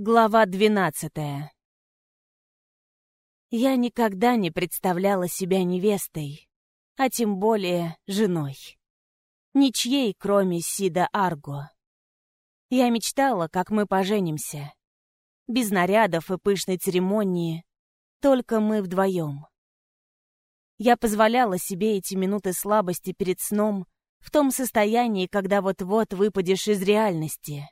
Глава двенадцатая. Я никогда не представляла себя невестой, а тем более женой. Ничьей, кроме Сида Арго. Я мечтала, как мы поженимся. Без нарядов и пышной церемонии, только мы вдвоем. Я позволяла себе эти минуты слабости перед сном в том состоянии, когда вот-вот выпадешь из реальности.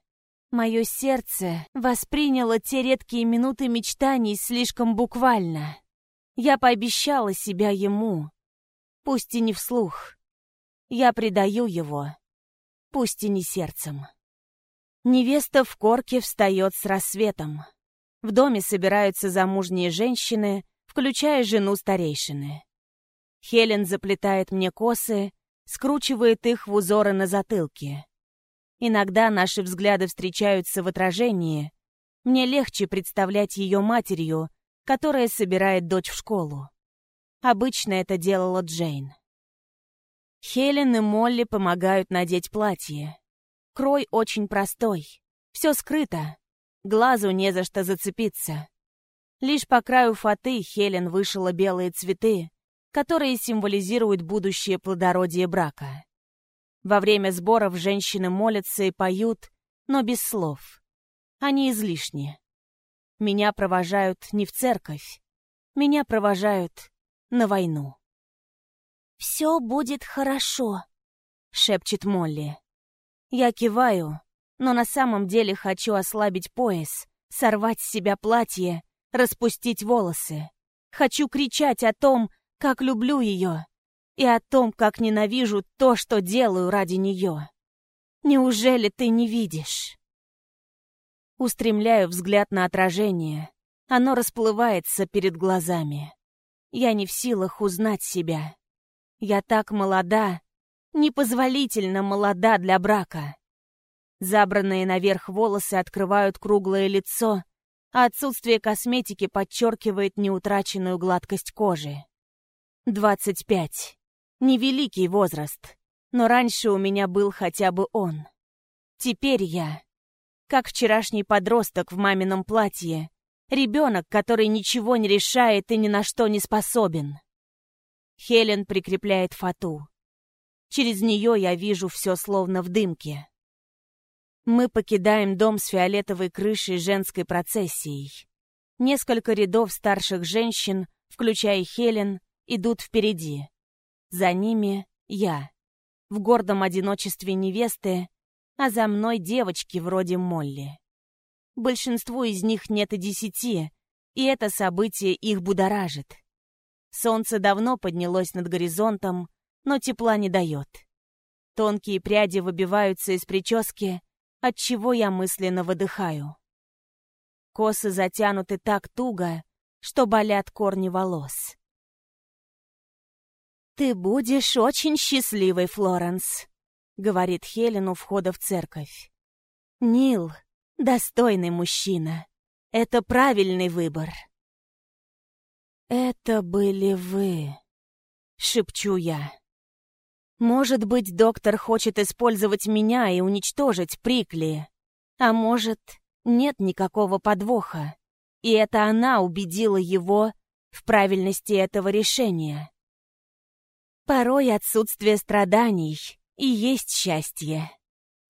Мое сердце восприняло те редкие минуты мечтаний слишком буквально. Я пообещала себя ему, пусть и не вслух. Я предаю его, пусть и не сердцем. Невеста в корке встает с рассветом. В доме собираются замужние женщины, включая жену старейшины. Хелен заплетает мне косы, скручивает их в узоры на затылке. Иногда наши взгляды встречаются в отражении. Мне легче представлять ее матерью, которая собирает дочь в школу. Обычно это делала Джейн. Хелен и Молли помогают надеть платье. Крой очень простой. Все скрыто. Глазу не за что зацепиться. Лишь по краю фаты Хелен вышила белые цветы, которые символизируют будущее плодородие брака. Во время сборов женщины молятся и поют, но без слов. Они излишни. Меня провожают не в церковь. Меня провожают на войну. «Все будет хорошо», — шепчет Молли. Я киваю, но на самом деле хочу ослабить пояс, сорвать с себя платье, распустить волосы. Хочу кричать о том, как люблю ее, и о том, как ненавижу то, что делаю ради нее. Неужели ты не видишь? Устремляю взгляд на отражение. Оно расплывается перед глазами. Я не в силах узнать себя. Я так молода, непозволительно молода для брака. Забранные наверх волосы открывают круглое лицо, а отсутствие косметики подчеркивает неутраченную гладкость кожи. Двадцать пять. Невеликий возраст, но раньше у меня был хотя бы он. Теперь я, как вчерашний подросток в мамином платье, ребенок, который ничего не решает и ни на что не способен. Хелен прикрепляет фату. Через нее я вижу все словно в дымке. Мы покидаем дом с фиолетовой крышей женской процессией. Несколько рядов старших женщин, включая Хелен, идут впереди. За ними я, в гордом одиночестве невесты, а за мной девочки вроде Молли. Большинству из них нет и десяти, и это событие их будоражит. Солнце давно поднялось над горизонтом, но тепла не дает. Тонкие пряди выбиваются из прически, от чего я мысленно выдыхаю. Косы затянуты так туго, что болят корни волос. «Ты будешь очень счастливой, Флоренс», — говорит Хелен у входа в церковь. «Нил — достойный мужчина. Это правильный выбор». «Это были вы», — шепчу я. «Может быть, доктор хочет использовать меня и уничтожить Прикли. А может, нет никакого подвоха, и это она убедила его в правильности этого решения». Порой отсутствие страданий и есть счастье.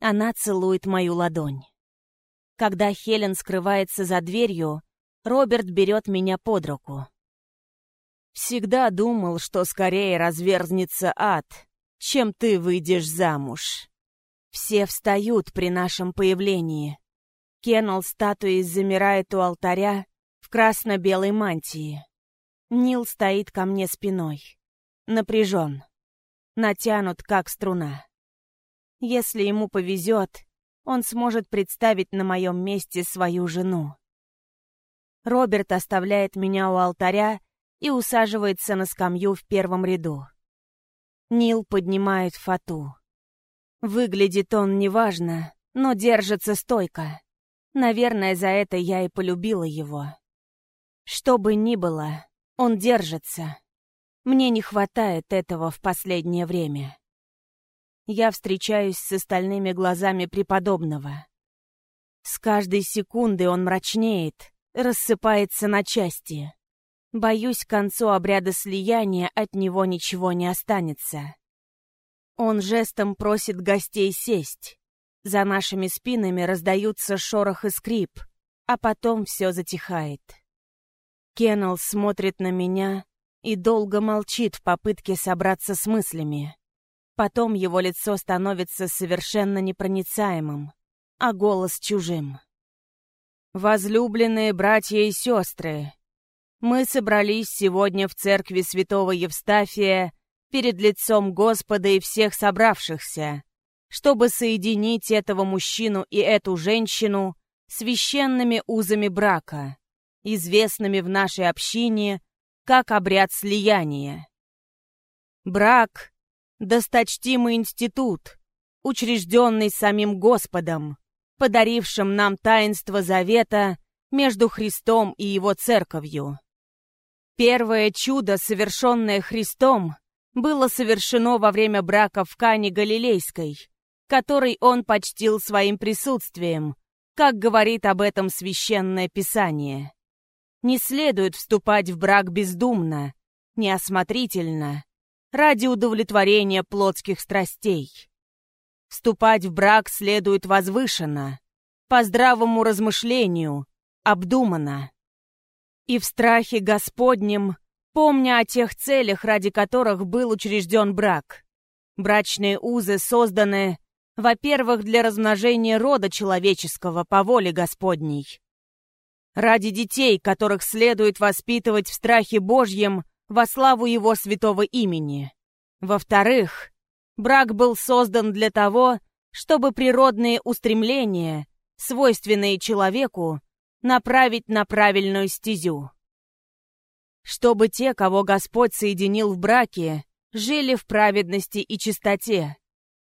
Она целует мою ладонь. Когда Хелен скрывается за дверью, Роберт берет меня под руку. «Всегда думал, что скорее разверзнется ад, чем ты выйдешь замуж». Все встают при нашем появлении. Кеннел статуей замирает у алтаря в красно-белой мантии. Нил стоит ко мне спиной напряжен, натянут как струна. Если ему повезет, он сможет представить на моем месте свою жену. Роберт оставляет меня у алтаря и усаживается на скамью в первом ряду. Нил поднимает фату. Выглядит он неважно, но держится стойко. Наверное, за это я и полюбила его. Что бы ни было, он держится. Мне не хватает этого в последнее время. Я встречаюсь с остальными глазами преподобного. С каждой секундой он мрачнеет, рассыпается на части. Боюсь, к концу обряда слияния от него ничего не останется. Он жестом просит гостей сесть. За нашими спинами раздаются шорох и скрип, а потом все затихает. Кеннел смотрит на меня и долго молчит в попытке собраться с мыслями. Потом его лицо становится совершенно непроницаемым а голос чужим. «Возлюбленные братья и сестры, мы собрались сегодня в церкви святого Евстафия перед лицом Господа и всех собравшихся, чтобы соединить этого мужчину и эту женщину священными узами брака, известными в нашей общине как обряд слияния. Брак — досточтимый институт, учрежденный самим Господом, подарившим нам таинство завета между Христом и Его церковью. Первое чудо, совершенное Христом, было совершено во время брака в Кане Галилейской, который он почтил своим присутствием, как говорит об этом священное писание. Не следует вступать в брак бездумно, неосмотрительно, ради удовлетворения плотских страстей. Вступать в брак следует возвышенно, по здравому размышлению, обдуманно. И в страхе Господнем, помня о тех целях, ради которых был учрежден брак. Брачные узы созданы, во-первых, для размножения рода человеческого по воле Господней. Ради детей, которых следует воспитывать в страхе Божьем во славу Его святого имени. Во-вторых, Брак был создан для того, чтобы природные устремления, свойственные человеку, направить на правильную стезю. Чтобы те, кого Господь соединил в браке, жили в праведности и чистоте.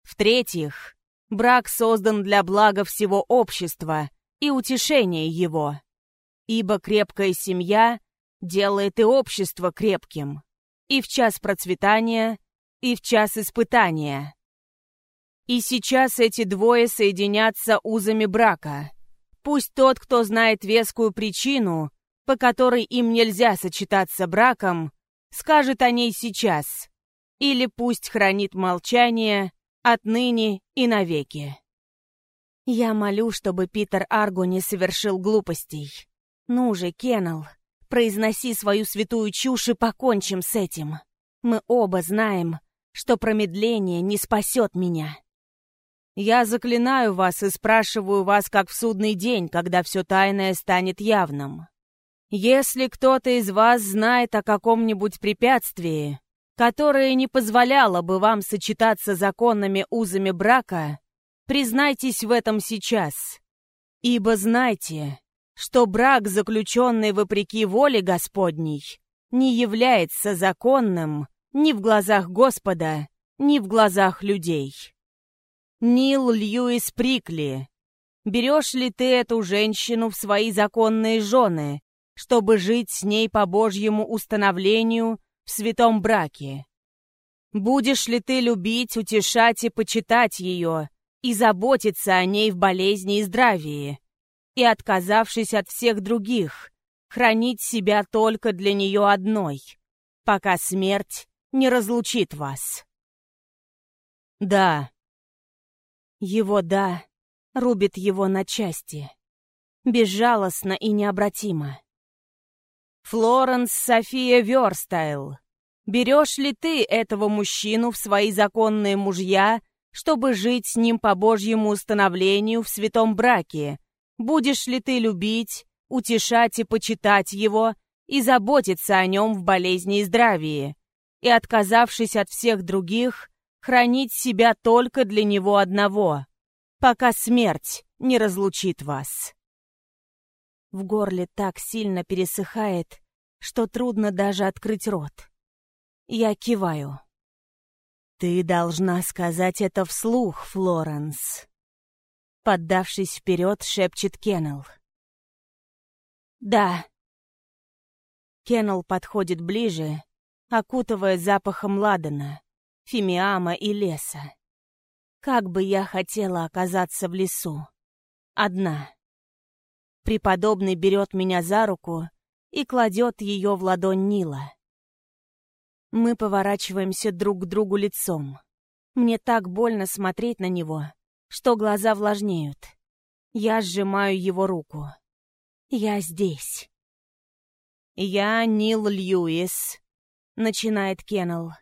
В-третьих, брак создан для блага всего общества и утешения его. Ибо крепкая семья делает и общество крепким, и в час процветания и в час испытания. И сейчас эти двое соединятся узами брака. Пусть тот, кто знает вескую причину, по которой им нельзя сочетаться браком, скажет о ней сейчас. Или пусть хранит молчание отныне и навеки. Я молю, чтобы Питер Арго не совершил глупостей. Ну же, Кеннел, произноси свою святую чушь и покончим с этим. Мы оба знаем, что промедление не спасет меня. Я заклинаю вас и спрашиваю вас, как в судный день, когда все тайное станет явным. Если кто-то из вас знает о каком-нибудь препятствии, которое не позволяло бы вам сочетаться законными узами брака, признайтесь в этом сейчас. Ибо знайте, что брак, заключенный вопреки воле Господней, не является законным ни в глазах Господа, ни в глазах людей. Нил Льюис Прикли, берешь ли ты эту женщину в свои законные жены, чтобы жить с ней по Божьему установлению в святом браке? Будешь ли ты любить, утешать и почитать ее, и заботиться о ней в болезни и здравии, и, отказавшись от всех других, хранить себя только для нее одной, пока смерть не разлучит вас. Да. Его «да» рубит его на части. Безжалостно и необратимо. Флоренс София Верстайл, берешь ли ты этого мужчину в свои законные мужья, чтобы жить с ним по Божьему установлению в святом браке? Будешь ли ты любить, утешать и почитать его и заботиться о нем в болезни и здравии? и, отказавшись от всех других, хранить себя только для него одного, пока смерть не разлучит вас. В горле так сильно пересыхает, что трудно даже открыть рот. Я киваю. «Ты должна сказать это вслух, Флоренс», — поддавшись вперед, шепчет Кеннел. «Да». Кеннел подходит ближе окутывая запахом ладана, фимиама и леса. Как бы я хотела оказаться в лесу. Одна. Преподобный берет меня за руку и кладет ее в ладонь Нила. Мы поворачиваемся друг к другу лицом. Мне так больно смотреть на него, что глаза влажнеют. Я сжимаю его руку. Я здесь. «Я Нил Льюис», — начинает Кеннел.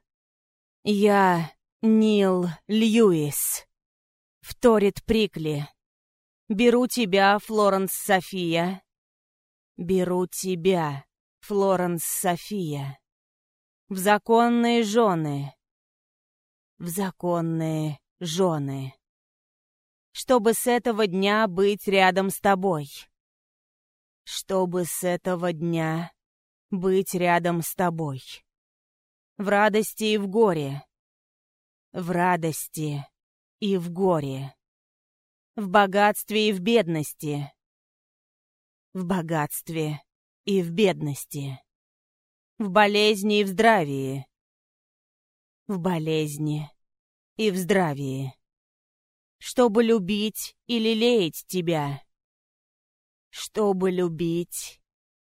«Я Нил Льюис», — вторит Прикли. «Беру тебя, Флоренс София». «Беру тебя, Флоренс София». В законные жены. В законные жены. Чтобы с этого дня быть рядом с тобой. Чтобы с этого дня быть рядом с тобой. В радости и в горе. В радости и в горе. В богатстве и в бедности. В богатстве и в бедности. В болезни и в здравии. В болезни и в здравии. Чтобы любить и лелеять тебя. Чтобы любить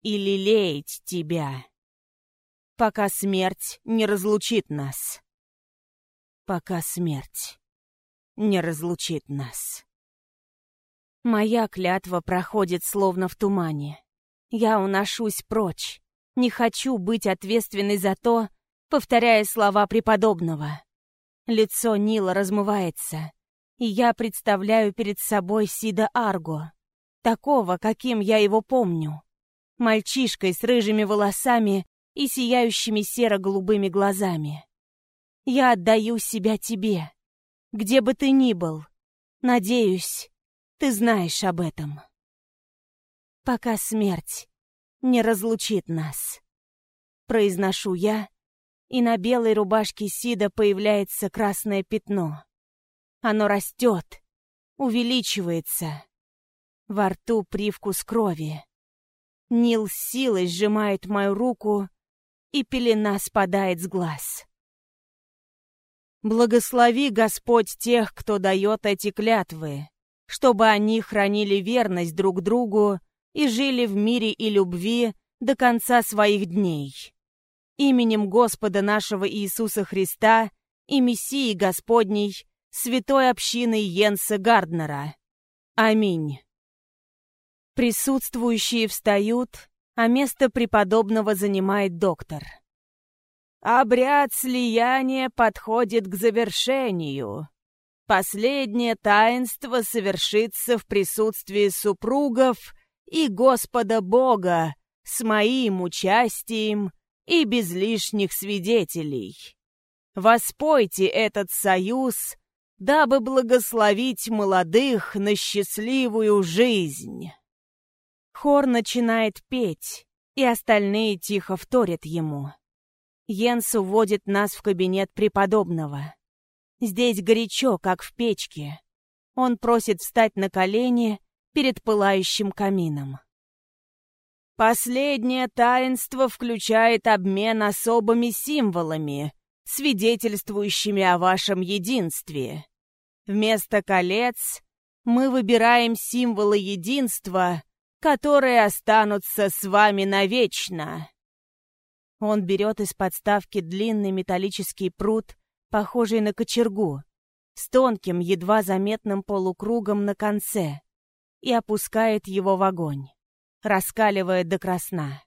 и лелеять тебя. Пока смерть не разлучит нас. Пока смерть не разлучит нас. Моя клятва проходит словно в тумане. Я уношусь прочь, не хочу быть ответственной за то, повторяя слова преподобного. Лицо Нила размывается, и я представляю перед собой Сида Арго, такого, каким я его помню. Мальчишкой с рыжими волосами и сияющими серо-голубыми глазами. Я отдаю себя тебе, где бы ты ни был. Надеюсь, ты знаешь об этом. Пока смерть не разлучит нас. Произношу я, и на белой рубашке Сида появляется красное пятно. Оно растет, увеличивается. Во рту привкус крови. Нил с силой сжимает мою руку, и пелена спадает с глаз. Благослови Господь тех, кто дает эти клятвы, чтобы они хранили верность друг другу и жили в мире и любви до конца своих дней. Именем Господа нашего Иисуса Христа и Мессии Господней, святой общины Йенса Гарднера. Аминь. Присутствующие встают, а место преподобного занимает доктор. Обряд слияния подходит к завершению. Последнее таинство совершится в присутствии супругов и Господа Бога с моим участием и без лишних свидетелей. Воспойте этот союз, дабы благословить молодых на счастливую жизнь. Хор начинает петь, и остальные тихо вторят ему. Йенс уводит нас в кабинет преподобного. Здесь горячо, как в печке. Он просит встать на колени перед пылающим камином. Последнее таинство включает обмен особыми символами, свидетельствующими о вашем единстве. Вместо колец мы выбираем символы единства, которые останутся с вами навечно. Он берет из подставки длинный металлический пруд, похожий на кочергу, с тонким, едва заметным полукругом на конце и опускает его в огонь, раскаливая до красна.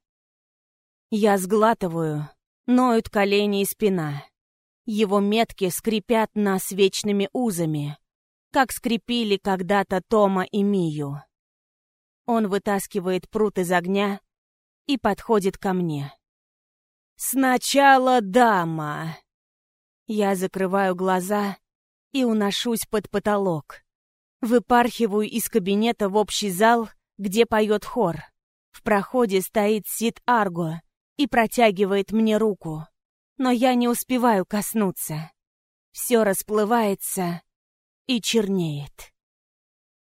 Я сглатываю, ноют колени и спина. Его метки скрипят нас вечными узами, как скрепили когда-то Тома и Мию. Он вытаскивает пруд из огня и подходит ко мне. «Сначала дама!» Я закрываю глаза и уношусь под потолок. Выпархиваю из кабинета в общий зал, где поет хор. В проходе стоит Сид Арго и протягивает мне руку. Но я не успеваю коснуться. Все расплывается и чернеет.